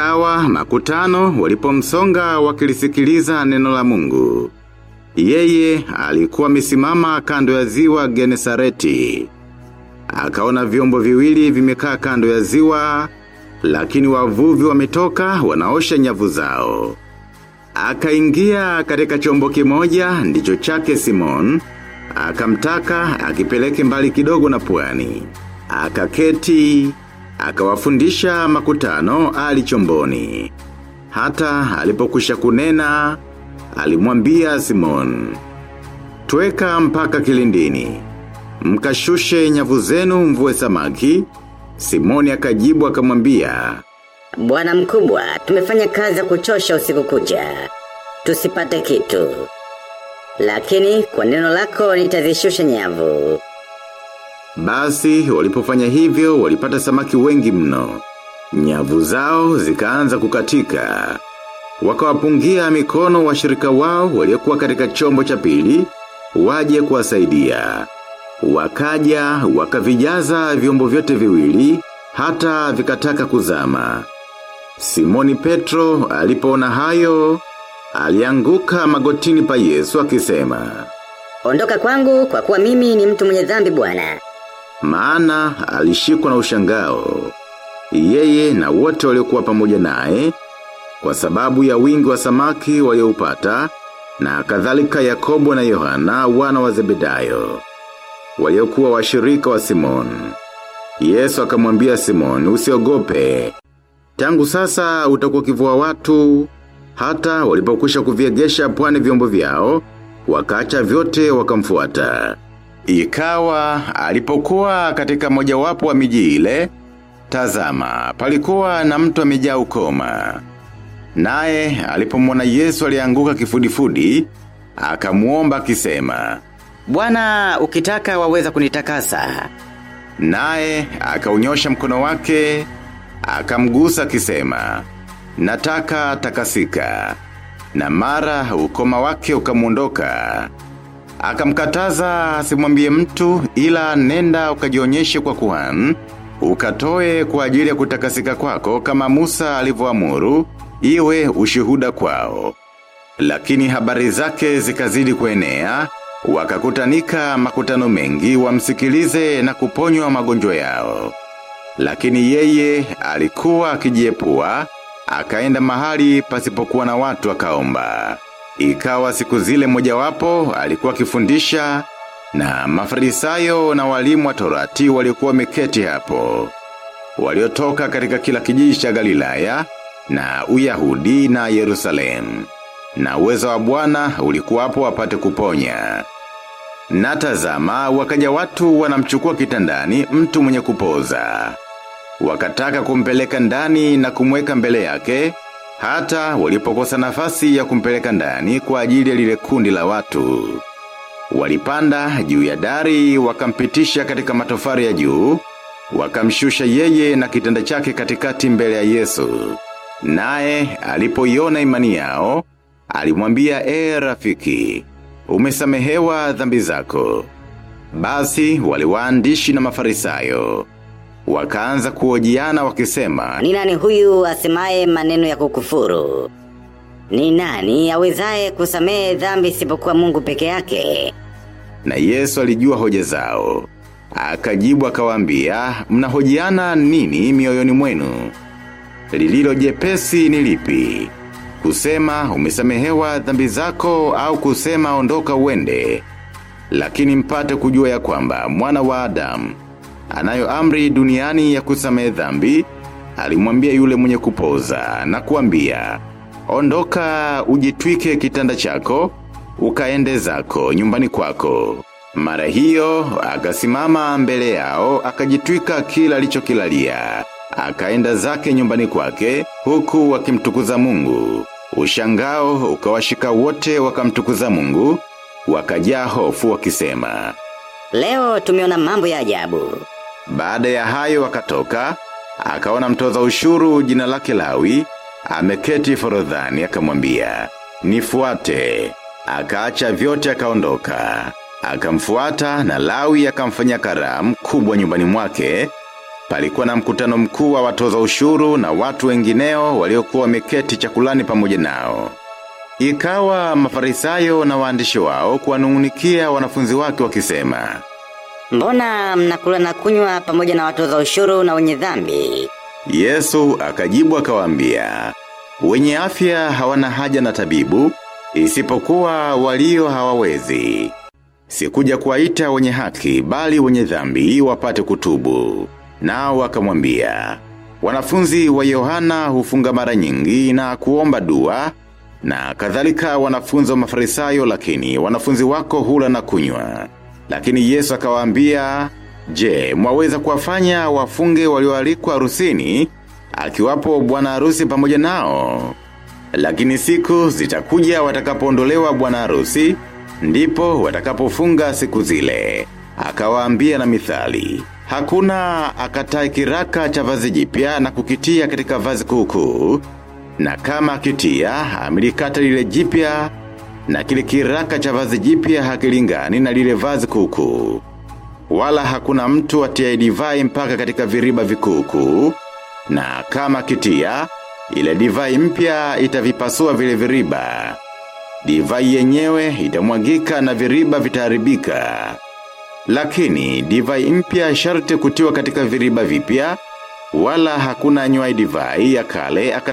Ikawa makutano walipomsonga wakilisikiliza neno la mungu. Yeye alikuwa misimama kando ya ziwa Genesareti. Akaona vyombo viwili vimekaa kando ya ziwa, lakini wavuvi wametoka wanaosha nyavu zao. Akaingia katika chombo kimoja ndicho chake Simon, akamtaka akipeleke mbali kidogo na pwani. Akaketi, akawafundisha makutano ali chomboni. Hata alipokwisha kunena, alimwambia Simon. Tweka mpaka kilindini. Mkashushe nyavu zenu mvue samaki. Simoni akajibu akamwambia, Bwana mkubwa, tumefanya kazi ya kuchosha usiku kuja Tusipate kitu. Lakini kwa neno lako nitazishusha nyavu. Basi walipofanya hivyo walipata samaki wengi mno. Nyavu zao zikaanza kukatika. Wakawapungia mikono washirika wao waliokuwa katika chombo cha pili, waje kuwasaidia. Wakaja, wakavijaza vyombo vyote viwili, hata vikataka kuzama. Simoni Petro alipoona hayo, alianguka magotini pa Yesu akisema. Ondoka kwangu kwa kuwa mimi ni mtu mwenye dhambi bwana. Maana alishikwa na ushangao. Yeye na wote waliokuwa pamoja naye kwa sababu ya wingi wa samaki walioupata na kadhalika Yakobo na Yohana wana wa Zebedayo waliokuwa washirika wa Simon. Yesu akamwambia Simon, usiogope. Tangu sasa utakuwa kivua watu, hata walipokwisha kuviegesha pwani vyombo vyao, wakaacha vyote wakamfuata. Ikawa alipokuwa katika mojawapo wa miji ile, tazama, palikuwa na mtu amejaa ukoma. Naye alipomona Yesu alianguka kifudifudi, akamuomba akisema, Bwana ukitaka waweza kunitakasa. Naye akaunyosha mkono wake, akamgusa akisema, nataka takasika. Na mara ukoma wake ukamuondoka. Akamkataza asimwambie mtu ila nenda ukajionyeshe kwa kuhan, ukatoe kwa ajili ya kutakasika kwako kama Musa alivyoamuru iwe ushuhuda kwao. Lakini habari zake zikazidi kuenea, wakakutanika makutano mengi wamsikilize na kuponywa magonjwa yao. Lakini yeye alikuwa akijiepua, akaenda mahali pasipokuwa na watu akaomba. Ikawa siku zile mojawapo alikuwa akifundisha na mafarisayo na walimu wa torati waliokuwa wameketi hapo. Waliotoka katika kila kijiji cha Galilaya na Uyahudi na Yerusalemu. Na uwezo wa Bwana hapo wapate kuponya. Na tazama wakaja watu wanamchukua kitandani mtu mwenye kupoza. Wakataka kumpeleka ndani na kumweka mbele yake, hata walipokosa nafasi ya kumpeleka ndani kwa ajili ya lile kundi la watu. Walipanda juu ya dari wakampitisha katika matofari ya juu, wakamshusha yeye na kitanda chake katikati mbele ya Yesu. Naye alipoiona imani yao, alimwambia e rafiki, umesamehewa dhambi zako. Basi waliwaandishi na mafarisayo. Wakaanza kuojiana wakisema, Ni nani huyu asemaye maneno ya kukufuru? Ni nani awezaye kusamehe dhambi isipokuwa Mungu peke yake? na Yesu alijua hoja zao. Akajibu akawaambia, mnahojiana nini mioyoni mwenu? Lililo jepesi ni lipi? Kusema umesamehewa dhambi zako au kusema ondoka uende. Lakini mpate kujua ya kwamba mwana wa Adamu anayo amri duniani ya kusamehe dhambi, alimwambia yule mwenye kupoza na kuambia, ondoka ujitwike kitanda chako, ukaende zako nyumbani kwako. Mara hiyo, akasimama mbele yao, akajitwika kila alichokilalia akaenda zake nyumbani kwake, huku wakimtukuza mungu. Ushangao ukawashika wote wakamtukuza mungu, wakajaa hofu wakisema. Leo tumeona mambo ya ajabu. Baada ya hayo wakatoka, akaona mtoza ushuru jina lake Lawi, ameketi forodhani akamwambia, nifuate. Akaacha vyote akaondoka. Akamfuata na Lawi akamfanya karamu kubwa nyumbani mwake, palikuwa na mkutano mkuu wa watoza ushuru na watu wengineo waliokuwa wameketi chakulani pamoja nao. Ikawa mafarisayo na waandishi wao kuwanungunikia wanafunzi wake wakisema, Mbona mnakula na kunywa pamoja na watoza ushuru na wenye dhambi? Yesu akajibu akawaambia, wenye afya hawana haja na tabibu, isipokuwa walio hawawezi. Sikuja kuwaita wenye haki, bali wenye dhambi wapate kutubu. Nao wakamwambia, wanafunzi wa Yohana hufunga mara nyingi na kuomba dua, na kadhalika wanafunzi wa mafarisayo lakini wanafunzi wako hula na kunywa. Lakini Yesu akawaambia, je, mwaweza kuwafanya wafunge walioalikwa harusini, akiwapo bwana harusi pamoja nao. Lakini siku zitakuja watakapoondolewa bwana harusi, ndipo watakapofunga siku zile. Akawaambia na mithali, hakuna akatai kiraka cha vazi jipya na kukitia katika vazi kuku, na kama akitia, amelikata lile jipya na kile kiraka cha vazi jipya hakilingani na lile vazi kuku. Wala hakuna mtu atia divai mpaka katika viriba vikuku, na kama kitia, ile divai mpya itavipasua vile viriba. Divai yenyewe itamwagika na viriba vitaharibika. Lakini divai mpya sharti kutiwa katika viriba vipya, wala hakuna nywai divai ya kale aka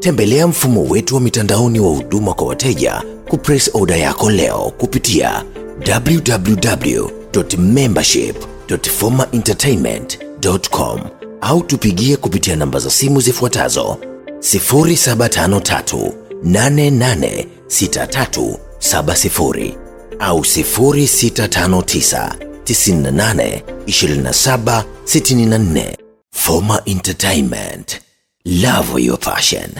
Tembelea mfumo wetu wa mitandaoni wa huduma kwa wateja kupress order yako leo kupitia www.membership.formaentertainment.com au tupigie kupitia namba za simu zifuatazo 0753 886370 au 0659 98 27 64. Forma Entertainment. Love your passion.